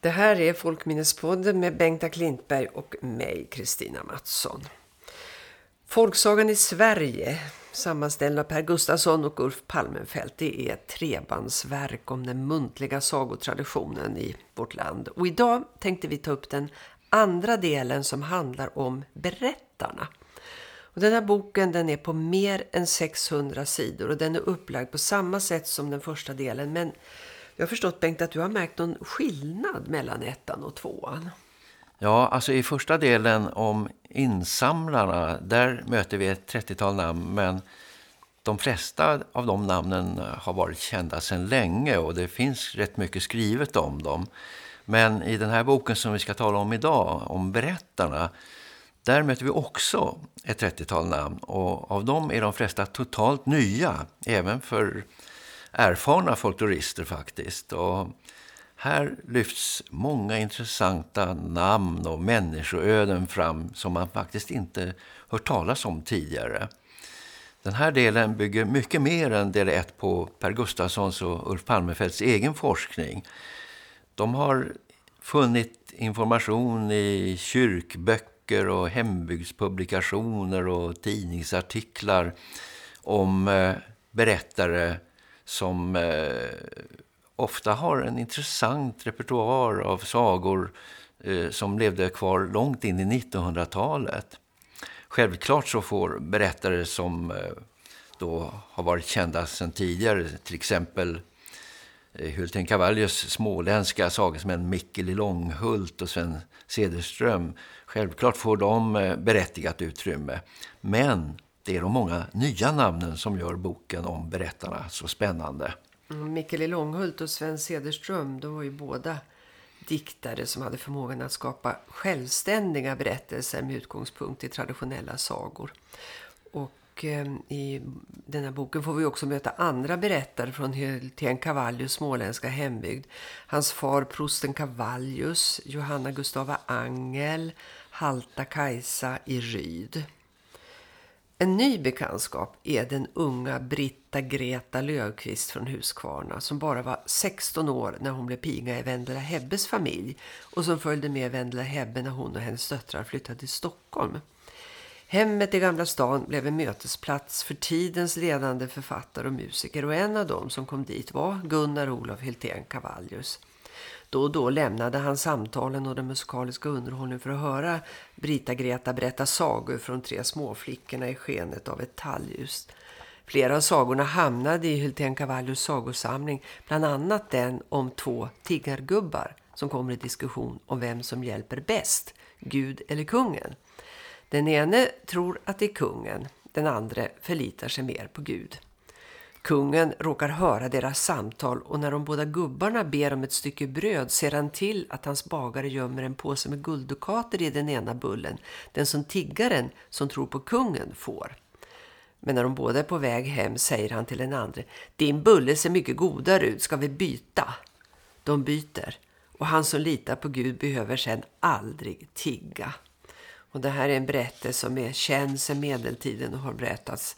Det här är Folkminnespodden med Bengta Klintberg och mig, Kristina Mattsson. Folksagan i Sverige, sammanställd av Per Gustafsson och Ulf Palmenfelt, det är ett trebandsverk om den muntliga sagotraditionen i vårt land. Och idag tänkte vi ta upp den andra delen som handlar om berättarna. Och den här boken den är på mer än 600 sidor och den är upplagd på samma sätt som den första delen. Men jag har förstått Bengt att du har märkt någon skillnad mellan ettan och tvåan. Ja, alltså i första delen om insamlarna, där möter vi ett 30-tal namn men de flesta av de namnen har varit kända sedan länge och det finns rätt mycket skrivet om dem. Men i den här boken som vi ska tala om idag, om berättarna, där möter vi också ett 30-tal namn och av dem är de flesta totalt nya, även för erfarna folklorister faktiskt. Och här lyfts många intressanta namn och människoöden fram som man faktiskt inte hört talas om tidigare. Den här delen bygger mycket mer än del 1 på Per Gustafssons och Ulf Palmefeldts egen forskning. De har funnit information i kyrkböcker och hembygdspublikationer och tidningsartiklar om eh, berättare som eh, ofta har en intressant repertoar av sagor eh, som levde kvar långt in i 1900-talet. Självklart så får berättare som eh, då har varit kända sedan tidigare, till exempel eh, Hulten Cavallius småländska sagesmän Mikkel i Långhult och Sven Cederström. Självklart får de eh, berättigat utrymme. Men det är de många nya namnen som gör boken om berättarna så spännande. Mm, Mikkel Långhult och Sven Cederström, de var ju båda diktare som hade förmågan att skapa självständiga berättelser med utgångspunkt i traditionella sagor. Och eh, i den här boken får vi också möta andra berättare från Hyltén-Cavallius småländska hembygd. Hans far prosten Cavallius, Johanna Gustava Angel, Halta Kajsa i Ryd. En ny bekantskap är den unga Britta Greta Löfqvist från Huskvarna som bara var 16 år när hon blev piga i Vendela Hebbes familj och som följde med Vendela Hebbe när hon och hennes döttrar flyttade till Stockholm. Hemmet i Gamla stan blev en mötesplats för tidens ledande författare och musiker och en av dem som kom dit var Gunnar Olof Hiltén Cavallius. Då och då lämnade han samtalen och den musikaliska underhållningen för att höra Brita Greta berätta sagor från tre småflickorna i skenet av ett talljus. Flera av sagorna hamnade i Hultén Cavallius sagosamling, bland annat den om två tiggargubbar som kommer i diskussion om vem som hjälper bäst, Gud eller kungen. Den ene tror att det är kungen, den andra förlitar sig mer på Gud. Kungen råkar höra deras samtal och när de båda gubbarna ber om ett stycke bröd ser han till att hans bagare gömmer en påse med gulddukater i den ena bullen, den som tiggaren som tror på kungen får. Men när de båda är på väg hem säger han till den andra, din bulle ser mycket godare ut, ska vi byta? De byter och han som litar på Gud behöver sedan aldrig tigga. Och det här är en berättelse som är känd sedan medeltiden och har berättats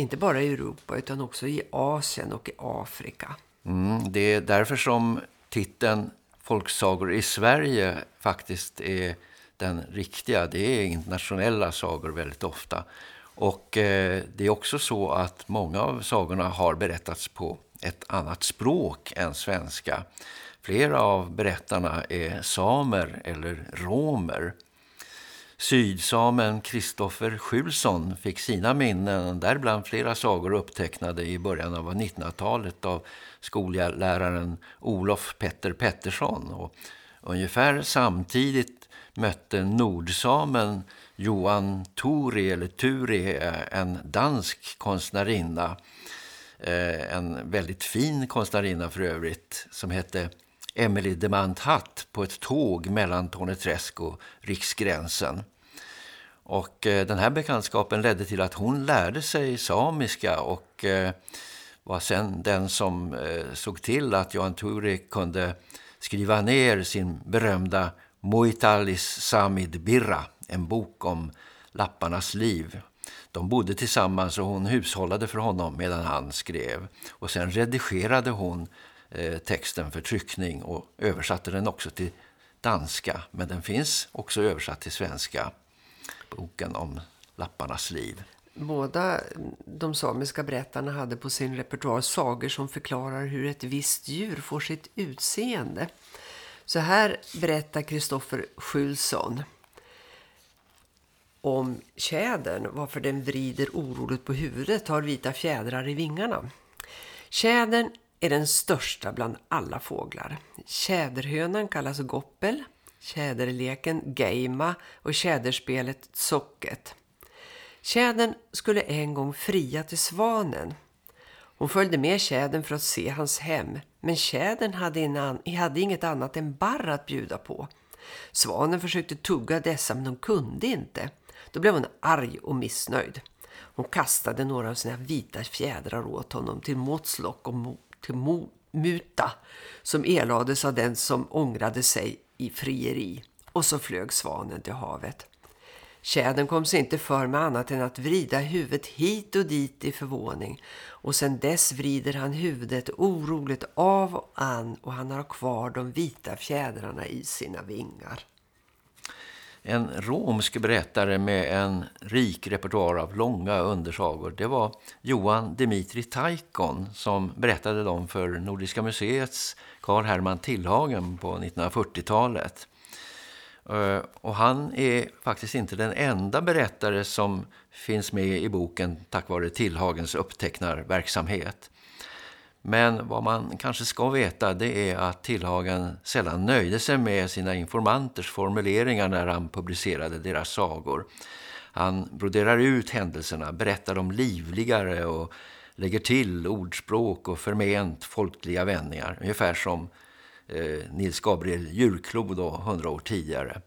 inte bara i Europa utan också i Asien och i Afrika. Mm, det är därför som titeln Folksagor i Sverige faktiskt är den riktiga. Det är internationella sagor väldigt ofta. Och eh, det är också så att många av sagorna har berättats på ett annat språk än svenska. Flera av berättarna är samer eller romer. Sydsamen Kristoffer Schulson fick sina minnen, däribland flera sagor upptecknade i början av 1900-talet av skolläraren Olof Petter Pettersson. Och ungefär samtidigt mötte nordsamen Johan Turi, eller Turi, en dansk konstnärinna. Eh, en väldigt fin konstnärinna för övrigt som hette Emily Demant Hatt på ett tåg mellan Torneträsk och Riksgränsen. Och eh, den här bekantskapen ledde till att hon lärde sig samiska och eh, var sen den som eh, såg till att Johan Turi kunde skriva ner sin berömda Moitalis Samid Birra, en bok om lapparnas liv. De bodde tillsammans och hon hushållade för honom medan han skrev. Och sen redigerade hon texten för tryckning och översatte den också till danska. Men den finns också översatt till svenska, boken om lapparnas liv. Båda de samiska berättarna hade på sin repertoar sagor som förklarar hur ett visst djur får sitt utseende. Så här berättar Kristoffer Schulson om tjädern, varför den vrider oroligt på huvudet har vita fjädrar i vingarna. Tjädern är den största bland alla fåglar. Tjäderhönan kallas goppel, tjäderleken geima och tjäderspelet socket. Tjädern skulle en gång fria till svanen. Hon följde med tjädern för att se hans hem, men tjädern hade, innan, hade inget annat än barr att bjuda på. Svanen försökte tugga dessa men hon kunde inte. Då blev hon arg och missnöjd. Hon kastade några av sina vita fjädrar åt honom till Motslock och mo till mo muta som elades av den som ångrade sig i frieri. Och så flög svanen till havet. Tjädern kom sig inte för med annat än att vrida huvudet hit och dit i förvåning. Och sen dess vrider han huvudet oroligt av och an och han har kvar de vita fjädrarna i sina vingar. En romsk berättare med en rik repertoar av långa undersagor, det var Johan Dimitri Taikon som berättade dem för Nordiska museets Karl Hermann Tillhagen på 1940-talet. Eh, och han är faktiskt inte den enda berättare som finns med i boken tack vare Tillhagens upptecknarverksamhet. Men vad man kanske ska veta det är att Tillhagen sällan nöjde sig med sina informanters formuleringar när han publicerade deras sagor. Han broderar ut händelserna, berättar dem livligare och lägger till ordspråk och förment folkliga vändningar. Ungefär som eh, Nils Gabriel Djurklo då, hundra år tidigare.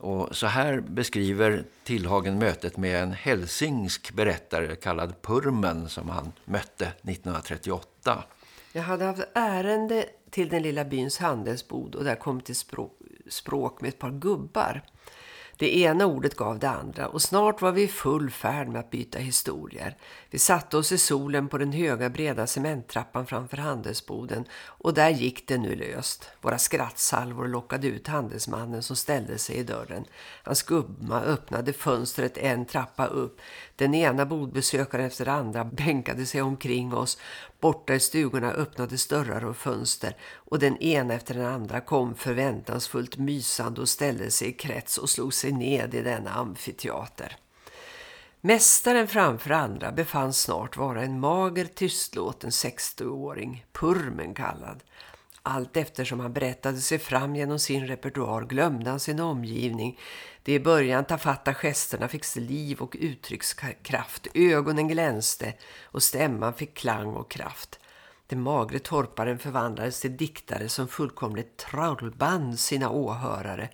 Och så här beskriver Tillhagen mötet med en helsingsk berättare kallad Purmen som han mötte 1938. Jag hade haft ärende till den lilla byns handelsbod och där kom till språk med ett par gubbar. Det ena ordet gav det andra och snart var vi i full färd med att byta historier. Vi satte oss i solen på den höga breda cementtrappan framför handelsboden och där gick det nu löst. Våra skrattsalvor lockade ut handelsmannen som ställde sig i dörren. Hans gubba öppnade fönstret en trappa upp. Den ena bodbesökaren efter andra bänkade sig omkring oss. Borta i stugorna öppnades dörrar och fönster och den ena efter den andra kom förväntansfullt mysande och ställde sig i krets och slog sig ned i denna amfiteater. Mästaren framför andra befanns snart vara en mager tystlåten 60-åring, Purmen kallad. Allt eftersom han berättade sig fram genom sin repertoar glömde han sin omgivning. Det i början tafatta gesterna fick liv och uttryckskraft. Ögonen glänste och stämman fick klang och kraft. Den magre torparen förvandlades till diktare som fullkomligt trollband sina åhörare.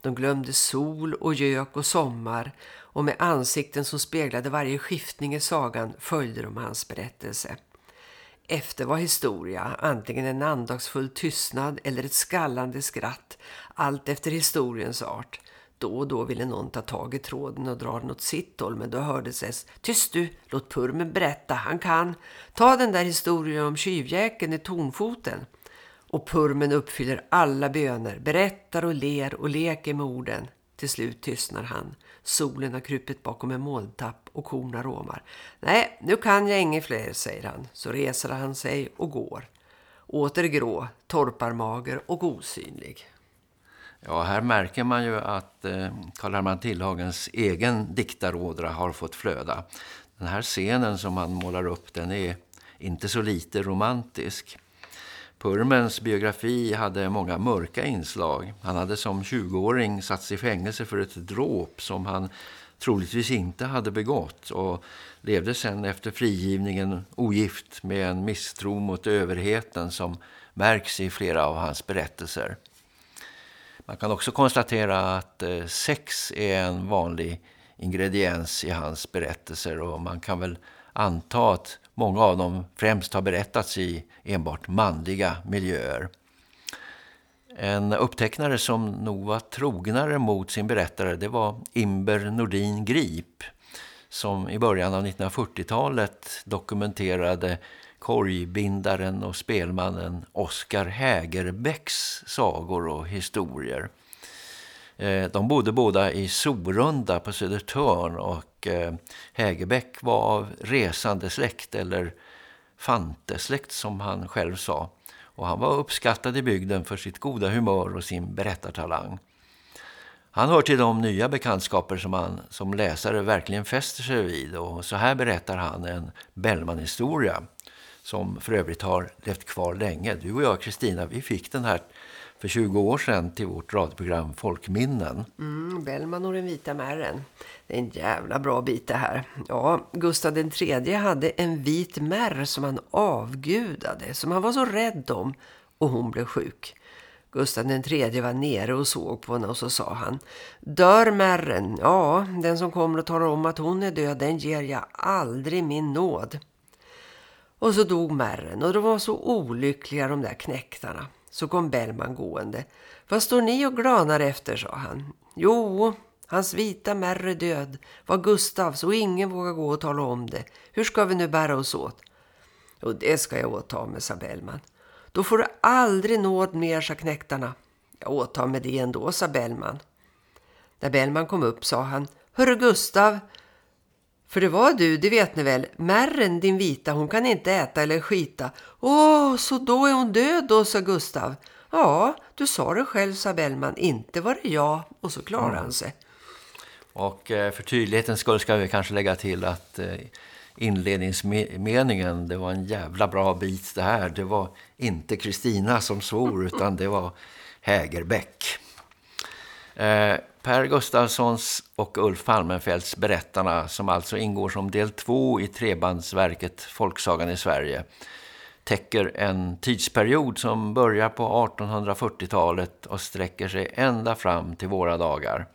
De glömde sol och gök och sommar och med ansikten som speglade varje skiftning i sagan följde de hans berättelse. Efter var historia, antingen en andagsfull tystnad eller ett skallande skratt, allt efter historiens art. Då och då ville någon ta tag i tråden och dra den åt sitt håll, men då hördes S. tyst du, låt Purmen berätta, han kan. Ta den där historien om tjuvjäken i Tornfoten. Och Purmen uppfyller alla böner, berättar och ler och leker med orden. Till slut tystnar han. Solen har krupit bakom en molntapp och korna råmar. Nej, nu kan jag inget fler, säger han. Så reser han sig och går. Åter grå, torparmager och osynlig. Ja, här märker man ju att eh, Karl Hermann Tillhagens egen diktarådra har fått flöda. Den här scenen som han målar upp, den är inte så lite romantisk. Purmens biografi hade många mörka inslag. Han hade som 20-åring satts i fängelse för ett dråp som han troligtvis inte hade begått och levde sen efter frigivningen ogift med en misstro mot överheten som märks i flera av hans berättelser. Man kan också konstatera att eh, sex är en vanlig ingrediens i hans berättelser och man kan väl anta att många av dem främst har berättats i enbart manliga miljöer. En upptecknare som nog var trognare mot sin berättare det var Imber Nordin Grip som i början av 1940-talet dokumenterade korgbindaren och spelmannen Oskar Hägerbäcks sagor och historier. Eh, de bodde båda i Sorunda på Södertörn och eh, Hägerbäck var av resande släkt eller fantesläkt som han själv sa. Och han var uppskattad i bygden för sitt goda humör och sin berättartalang. Han hör till de nya bekantskaper som han som läsare verkligen fäster sig vid och så här berättar han en Bellman-historia som för övrigt har levt kvar länge. Du och jag, Kristina, vi fick den här för 20 år sedan till vårt radioprogram Folkminnen. Mm, Bellman och den vita märren. Det är en jävla bra bit det här. Ja, Gustav III hade en vit märr som han avgudade, som han var så rädd om och hon blev sjuk. Gustav III var nere och såg på henne och så sa han Dör märren, ja, den som kommer och talar om att hon är död, den ger jag aldrig min nåd. Och så dog märren och de var så olyckliga de där knäktarna. Så kom Bellman gående. Vad står ni och glanar efter, sa han. Jo, hans vita märr är död. Var Gustavs och ingen vågar gå och tala om det. Hur ska vi nu bära oss åt? Och det ska jag åta med, sa Bellman. Då får du aldrig nåd mer, sa knäktarna. Jag åtar med det ändå, sa Bellman. När Bellman kom upp sa han, Hörru Gustav, för det var du, det vet ni väl. Märren, din vita, hon kan inte äta eller skita. Åh, så då är hon död då, sa Gustav. Ja, du sa det själv, sa Bellman. Inte var det jag. Och så klarade han sig. Och eh, för tydlighetens skull ska vi kanske lägga till att eh, inledningsmeningen, det var en jävla bra bit det här. Det var inte Kristina som svor utan det var Hägerbäck. Per Gustafssons och Ulf Palmenfeldts berättarna som alltså ingår som del två i trebandsverket Folksagan i Sverige täcker en tidsperiod som börjar på 1840-talet och sträcker sig ända fram till våra dagar.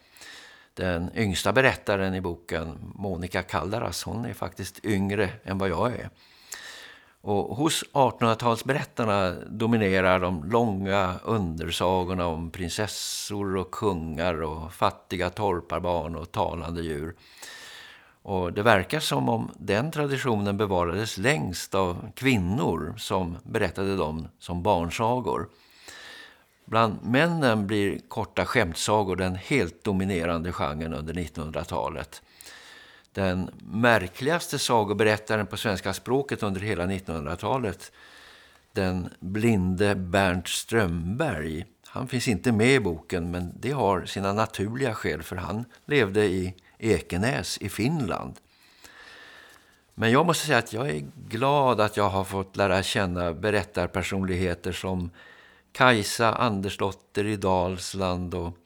Den yngsta berättaren i boken, Monica Kaldaras, hon är faktiskt yngre än vad jag är. Och hos 1800-talsberättarna dominerar de långa undersagorna om prinsessor och kungar och fattiga torparbarn och talande djur. Och det verkar som om den traditionen bevarades längst av kvinnor som berättade dem som barnsagor. Bland männen blir korta skämtsagor den helt dominerande genren under 1900-talet. Den märkligaste sagoberättaren på svenska språket under hela 1900-talet, den blinde Bernt Strömberg. Han finns inte med i boken men det har sina naturliga skäl för han levde i Ekenäs i Finland. Men jag måste säga att jag är glad att jag har fått lära känna berättarpersonligheter som Kajsa Andersdotter i Dalsland och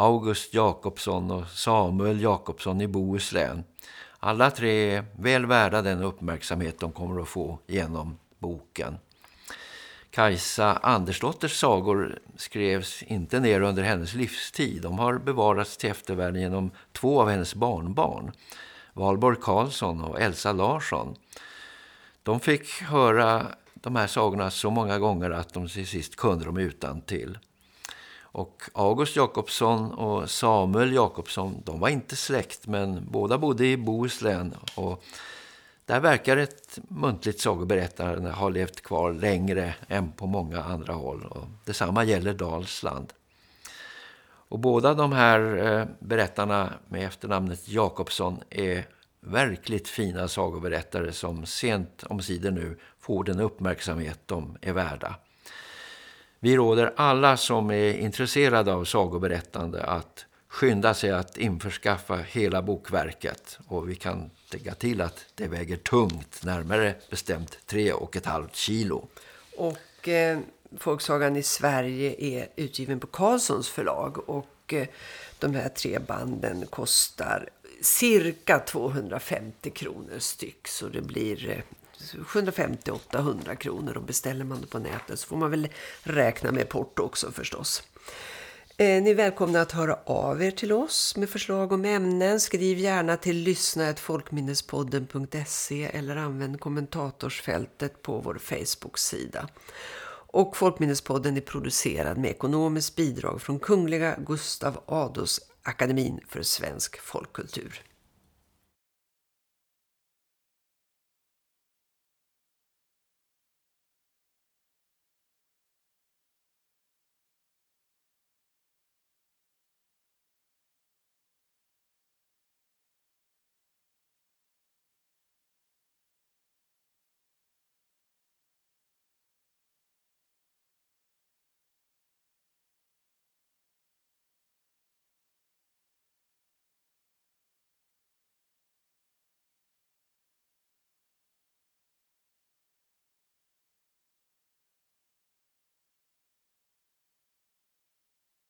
August Jakobsson och Samuel Jakobsson i Bohuslän. Alla tre är väl värda den uppmärksamhet de kommer att få genom boken. Kajsa Andersdotters sagor skrevs inte ner under hennes livstid. De har bevarats till eftervärlden genom två av hennes barnbarn, Valborg Karlsson och Elsa Larsson. De fick höra de här sagorna så många gånger att de till sist kunde dem utan till. Och August Jakobsson och Samuel Jakobsson, de var inte släkt men båda bodde i Bohuslän och där verkar ett muntligt sagoberättande ha levt kvar längre än på många andra håll. Och detsamma gäller Dalsland. Och båda de här eh, berättarna med efternamnet Jakobsson är verkligt fina sagoberättare som sent om sidan nu får den uppmärksamhet de är värda. Vi råder alla som är intresserade av sagoberättande att skynda sig att införskaffa hela bokverket. Och vi kan lägga till att det väger tungt, närmare bestämt tre och ett halvt kilo. Och eh, Folksagan i Sverige är utgiven på Karlssons förlag och eh, de här tre banden kostar cirka 250 kronor styck så det blir eh, 750-800 kronor och beställer man det på nätet så får man väl räkna med porto också förstås. Eh, ni är välkomna att höra av er till oss med förslag om ämnen. Skriv gärna till lyssna.folkminnespodden.se eller använd kommentatorsfältet på vår Facebook-sida. Och Folkminnespodden är producerad med ekonomiskt bidrag från Kungliga Gustav Adolfs Akademin för svensk folkkultur.